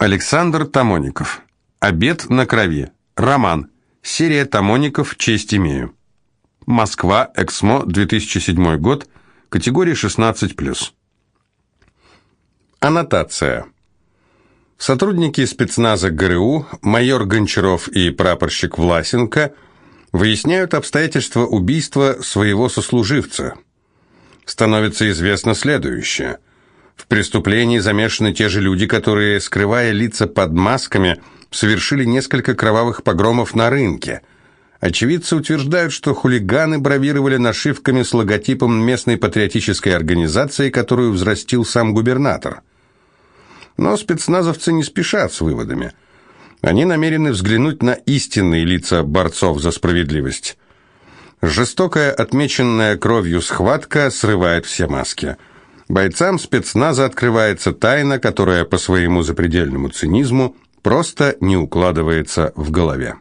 Александр Тамоников. Обед на крови. Роман. Серия Тамоников «Честь имею». Москва, Эксмо, 2007 год. Категория 16+. Аннотация. Сотрудники спецназа ГРУ, майор Гончаров и прапорщик Власенко выясняют обстоятельства убийства своего сослуживца. Становится известно следующее – в преступлении замешаны те же люди, которые, скрывая лица под масками, совершили несколько кровавых погромов на рынке. Очевидцы утверждают, что хулиганы бравировали нашивками с логотипом местной патриотической организации, которую взрастил сам губернатор. Но спецназовцы не спешат с выводами. Они намерены взглянуть на истинные лица борцов за справедливость. Жестокая, отмеченная кровью схватка срывает все маски – Бойцам спецназа открывается тайна, которая по своему запредельному цинизму просто не укладывается в голове.